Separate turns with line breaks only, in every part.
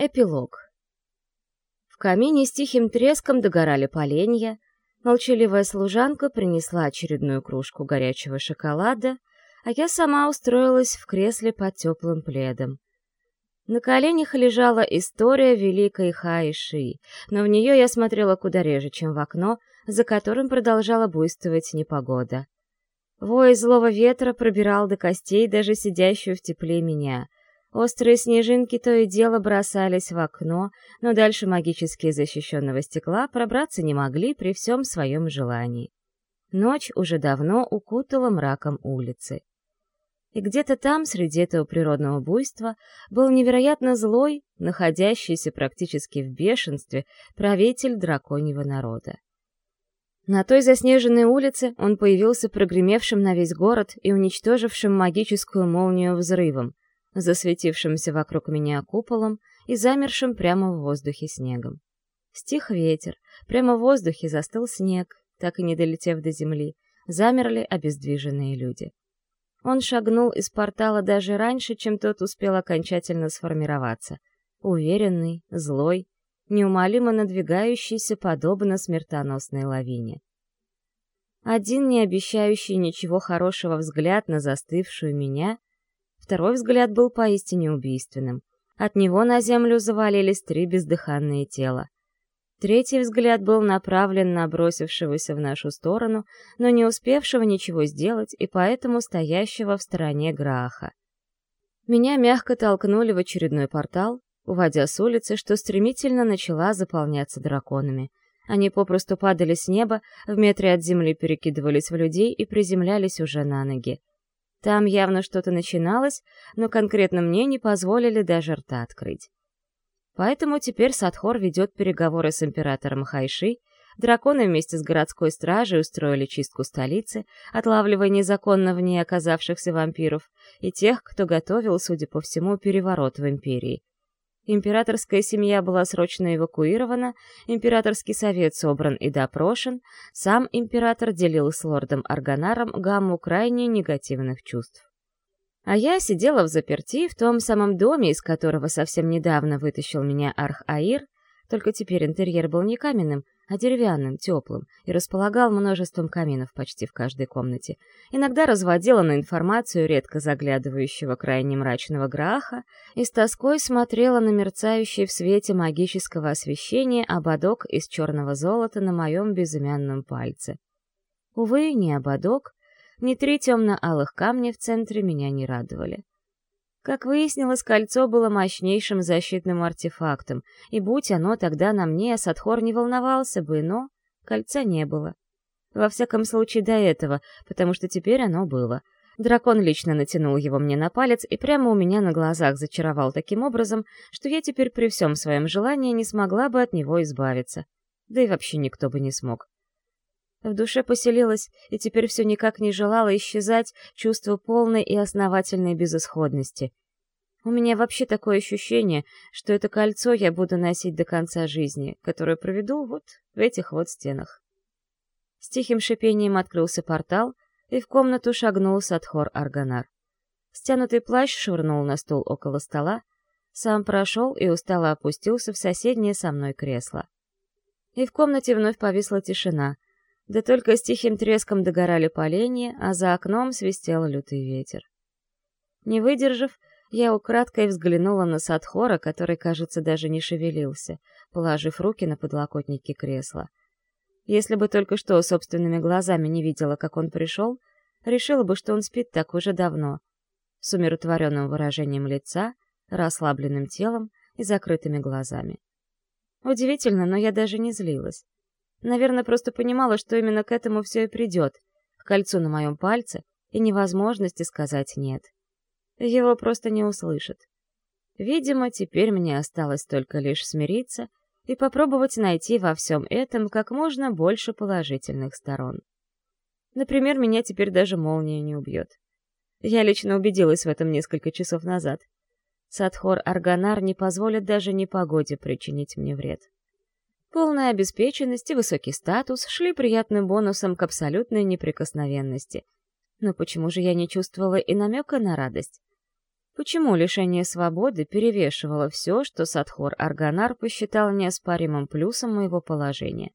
Эпилог. В камине с тихим треском догорали поленья, молчаливая служанка принесла очередную кружку горячего шоколада, а я сама устроилась в кресле под теплым пледом. На коленях лежала история великой Хаиши, но в нее я смотрела куда реже, чем в окно, за которым продолжала буйствовать непогода. Вой злого ветра пробирал до костей даже сидящую в тепле меня — Острые снежинки то и дело бросались в окно, но дальше магически защищенного стекла пробраться не могли при всем своем желании. Ночь уже давно укутала мраком улицы. И где-то там, среди этого природного буйства, был невероятно злой, находящийся практически в бешенстве, правитель драконьего народа. На той заснеженной улице он появился прогремевшим на весь город и уничтожившим магическую молнию взрывом, засветившимся вокруг меня куполом и замершим прямо в воздухе снегом. Стих ветер, прямо в воздухе застыл снег, так и не долетев до земли, замерли обездвиженные люди. Он шагнул из портала даже раньше, чем тот успел окончательно сформироваться. Уверенный, злой, неумолимо надвигающийся подобно смертоносной лавине. Один не обещающий ничего хорошего взгляд на застывшую меня Второй взгляд был поистине убийственным. От него на землю завалились три бездыханные тела. Третий взгляд был направлен на бросившегося в нашу сторону, но не успевшего ничего сделать и поэтому стоящего в стороне Граха. Меня мягко толкнули в очередной портал, уводя с улицы, что стремительно начала заполняться драконами. Они попросту падали с неба, в метре от земли перекидывались в людей и приземлялись уже на ноги. Там явно что-то начиналось, но конкретно мне не позволили даже рта открыть. Поэтому теперь Садхор ведет переговоры с императором Хайши, драконы вместе с городской стражей устроили чистку столицы, отлавливая незаконно в ней оказавшихся вампиров и тех, кто готовил, судя по всему, переворот в империи. Императорская семья была срочно эвакуирована, императорский совет собран и допрошен, сам император делил с лордом Арганаром гамму крайне негативных чувств. А я сидела в заперти в том самом доме, из которого совсем недавно вытащил меня Арх-Аир, только теперь интерьер был не каменным, а деревянным, теплым, и располагал множеством каминов почти в каждой комнате. Иногда разводила на информацию редко заглядывающего крайне мрачного Граха и с тоской смотрела на мерцающий в свете магического освещения ободок из черного золота на моем безымянном пальце. Увы, ни ободок, ни три темно-алых камня в центре меня не радовали. Как выяснилось, кольцо было мощнейшим защитным артефактом, и будь оно тогда на мне, Садхор не волновался бы, но кольца не было. Во всяком случае, до этого, потому что теперь оно было. Дракон лично натянул его мне на палец и прямо у меня на глазах зачаровал таким образом, что я теперь при всем своем желании не смогла бы от него избавиться. Да и вообще никто бы не смог. В душе поселилось, и теперь все никак не желало исчезать чувство полной и основательной безысходности. У меня вообще такое ощущение, что это кольцо я буду носить до конца жизни, которое проведу вот в этих вот стенах. С тихим шипением открылся портал, и в комнату шагнул Садхор Арганар. Стянутый плащ швырнул на стул около стола, сам прошел и устало опустился в соседнее со мной кресло. И в комнате вновь повисла тишина — да только с тихим треском догорали поленья, а за окном свистел лютый ветер. Не выдержав, я украдкой взглянула на Садхора, который, кажется, даже не шевелился, положив руки на подлокотники кресла. Если бы только что собственными глазами не видела, как он пришел, решила бы, что он спит так уже давно, с умиротворенным выражением лица, расслабленным телом и закрытыми глазами. Удивительно, но я даже не злилась. Наверное, просто понимала, что именно к этому все и придет, к кольцу на моем пальце и невозможности сказать «нет». Его просто не услышат. Видимо, теперь мне осталось только лишь смириться и попробовать найти во всем этом как можно больше положительных сторон. Например, меня теперь даже молния не убьет. Я лично убедилась в этом несколько часов назад. Садхор Арганар не позволит даже непогоде причинить мне вред. Полная обеспеченность и высокий статус шли приятным бонусом к абсолютной неприкосновенности. Но почему же я не чувствовала и намека на радость? Почему лишение свободы перевешивало все, что Садхор Арганар посчитал неоспоримым плюсом моего положения?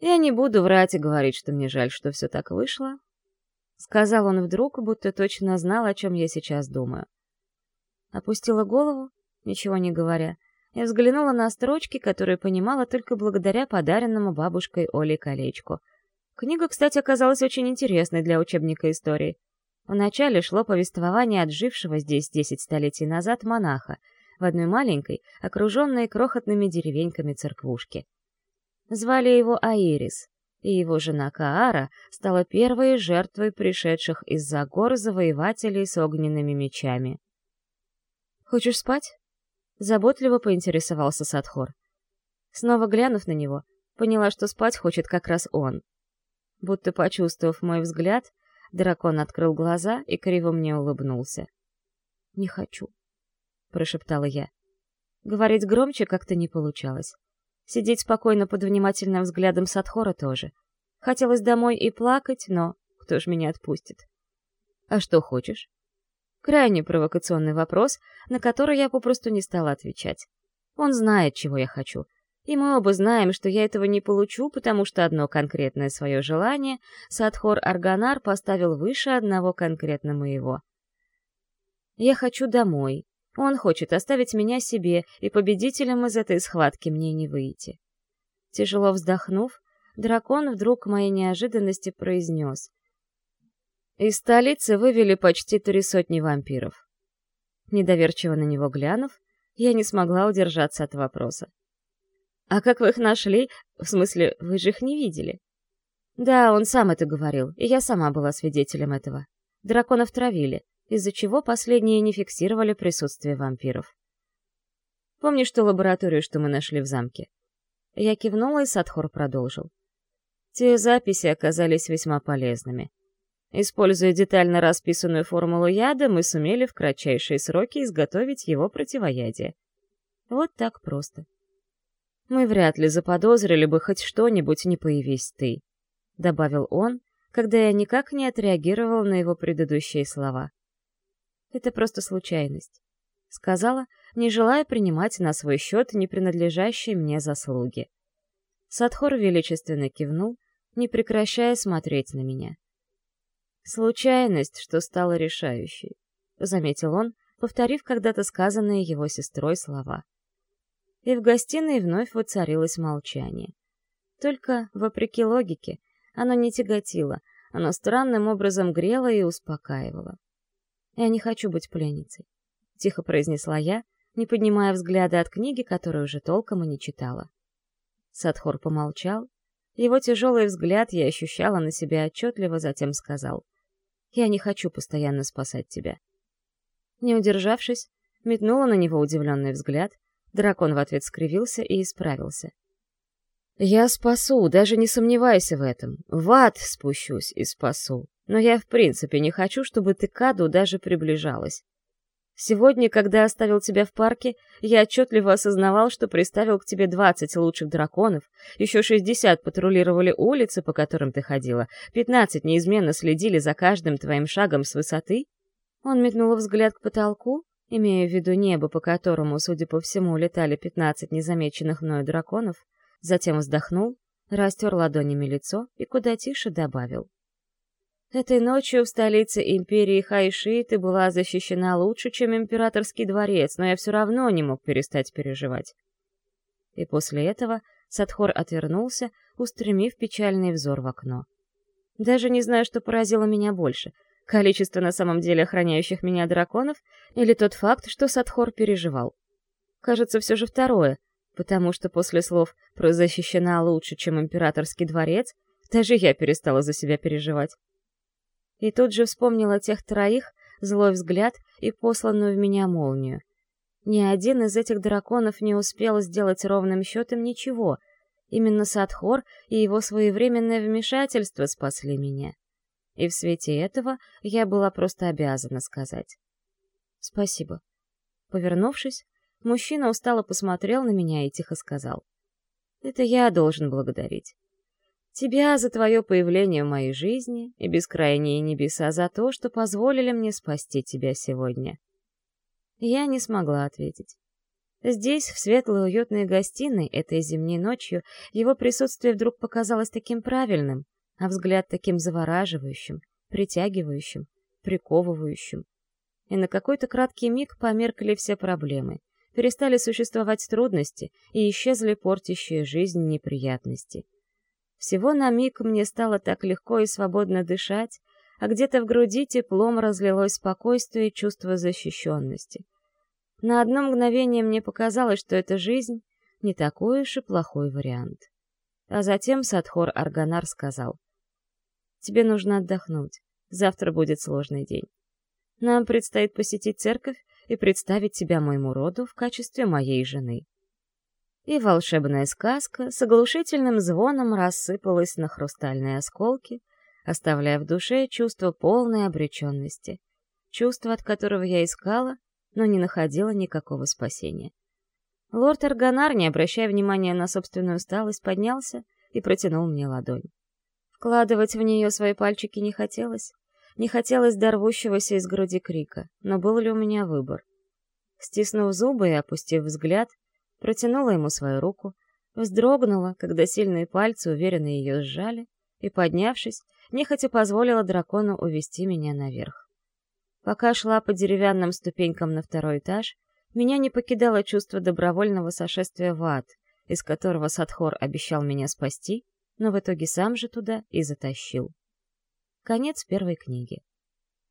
Я не буду врать и говорить, что мне жаль, что все так вышло. Сказал он вдруг, будто точно знал, о чем я сейчас думаю. Опустила голову, ничего не говоря, и взглянула на строчки, которые понимала только благодаря подаренному бабушкой Оле колечку. Книга, кстати, оказалась очень интересной для учебника истории. Вначале шло повествование отжившего здесь десять столетий назад монаха в одной маленькой, окруженной крохотными деревеньками церквушке. Звали его Аирис, и его жена Каара стала первой жертвой пришедших из-за гор завоевателей с огненными мечами. «Хочешь спать?» — заботливо поинтересовался Садхор. Снова глянув на него, поняла, что спать хочет как раз он. Будто почувствовав мой взгляд, Дракон открыл глаза и криво мне улыбнулся. «Не хочу», — прошептала я. Говорить громче как-то не получалось. Сидеть спокойно под внимательным взглядом Садхора тоже. Хотелось домой и плакать, но кто ж меня отпустит? «А что хочешь?» Крайне провокационный вопрос, на который я попросту не стала отвечать. Он знает, чего я хочу, и мы оба знаем, что я этого не получу, потому что одно конкретное свое желание Садхор Арганар поставил выше одного конкретно моего. Я хочу домой. Он хочет оставить меня себе, и победителем из этой схватки мне не выйти. Тяжело вздохнув, дракон вдруг к моей неожиданности произнес. Из столицы вывели почти три сотни вампиров. Недоверчиво на него глянув, я не смогла удержаться от вопроса. «А как вы их нашли? В смысле, вы же их не видели?» «Да, он сам это говорил, и я сама была свидетелем этого. Драконов травили, из-за чего последние не фиксировали присутствие вампиров. Помнишь ту лабораторию, что мы нашли в замке?» Я кивнула, и Садхор продолжил. Те записи оказались весьма полезными. Используя детально расписанную формулу яда, мы сумели в кратчайшие сроки изготовить его противоядие. Вот так просто мы вряд ли заподозрили бы хоть что-нибудь, не появись ты», — добавил он, когда я никак не отреагировал на его предыдущие слова. «Это просто случайность», — сказала, не желая принимать на свой счет не принадлежащие мне заслуги. Садхор величественно кивнул, не прекращая смотреть на меня. «Случайность, что стала решающей», — заметил он, повторив когда-то сказанные его сестрой слова и в гостиной вновь воцарилось молчание. Только, вопреки логике, оно не тяготило, оно странным образом грело и успокаивало. «Я не хочу быть пленницей», — тихо произнесла я, не поднимая взгляда от книги, которую уже толком и не читала. Садхор помолчал. Его тяжелый взгляд я ощущала на себе отчетливо, затем сказал. «Я не хочу постоянно спасать тебя». Не удержавшись, метнула на него удивленный взгляд, Дракон в ответ скривился и исправился. «Я спасу, даже не сомневайся в этом. В ад спущусь и спасу. Но я в принципе не хочу, чтобы ты к аду даже приближалась. Сегодня, когда оставил тебя в парке, я отчетливо осознавал, что приставил к тебе двадцать лучших драконов, еще шестьдесят патрулировали улицы, по которым ты ходила, пятнадцать неизменно следили за каждым твоим шагом с высоты. Он метнул взгляд к потолку, имея в виду небо, по которому, судя по всему, летали пятнадцать незамеченных мною драконов, затем вздохнул, растер ладонями лицо и куда тише добавил. Этой ночью в столице империи Хайши ты была защищена лучше, чем императорский дворец, но я все равно не мог перестать переживать. И после этого Садхор отвернулся, устремив печальный взор в окно. Даже не знаю, что поразило меня больше — Количество на самом деле охраняющих меня драконов или тот факт, что Садхор переживал? Кажется, все же второе, потому что после слов про «защищена лучше, чем императорский дворец» даже я перестала за себя переживать. И тут же вспомнила тех троих, злой взгляд и посланную в меня молнию. Ни один из этих драконов не успел сделать ровным счетом ничего. Именно Садхор и его своевременное вмешательство спасли меня. И в свете этого я была просто обязана сказать. «Спасибо». Повернувшись, мужчина устало посмотрел на меня и тихо сказал. «Это я должен благодарить. Тебя за твое появление в моей жизни и бескрайние небеса за то, что позволили мне спасти тебя сегодня». Я не смогла ответить. Здесь, в светлой уютной гостиной, этой зимней ночью, его присутствие вдруг показалось таким правильным, а взгляд таким завораживающим, притягивающим, приковывающим. И на какой-то краткий миг померкли все проблемы, перестали существовать трудности и исчезли портящие жизнь неприятности. Всего на миг мне стало так легко и свободно дышать, а где-то в груди теплом разлилось спокойствие и чувство защищенности. На одно мгновение мне показалось, что эта жизнь не такой уж и плохой вариант. А затем Садхор Арганар сказал, «Тебе нужно отдохнуть. Завтра будет сложный день. Нам предстоит посетить церковь и представить тебя моему роду в качестве моей жены. И волшебная сказка с оглушительным звоном рассыпалась на хрустальные осколки, оставляя в душе чувство полной обреченности, чувство, от которого я искала, но не находила никакого спасения. Лорд Арганар, не обращая внимания на собственную усталость, поднялся и протянул мне ладонь. Вкладывать в нее свои пальчики не хотелось, не хотелось дорвущегося из груди крика, но был ли у меня выбор? Стиснув зубы и опустив взгляд, протянула ему свою руку, вздрогнула, когда сильные пальцы уверенно ее сжали, и, поднявшись, нехотя позволила дракону увести меня наверх. Пока шла по деревянным ступенькам на второй этаж, меня не покидало чувство добровольного сошествия в ад, из которого Садхор обещал меня спасти, но в итоге сам же туда и затащил. Конец первой книги.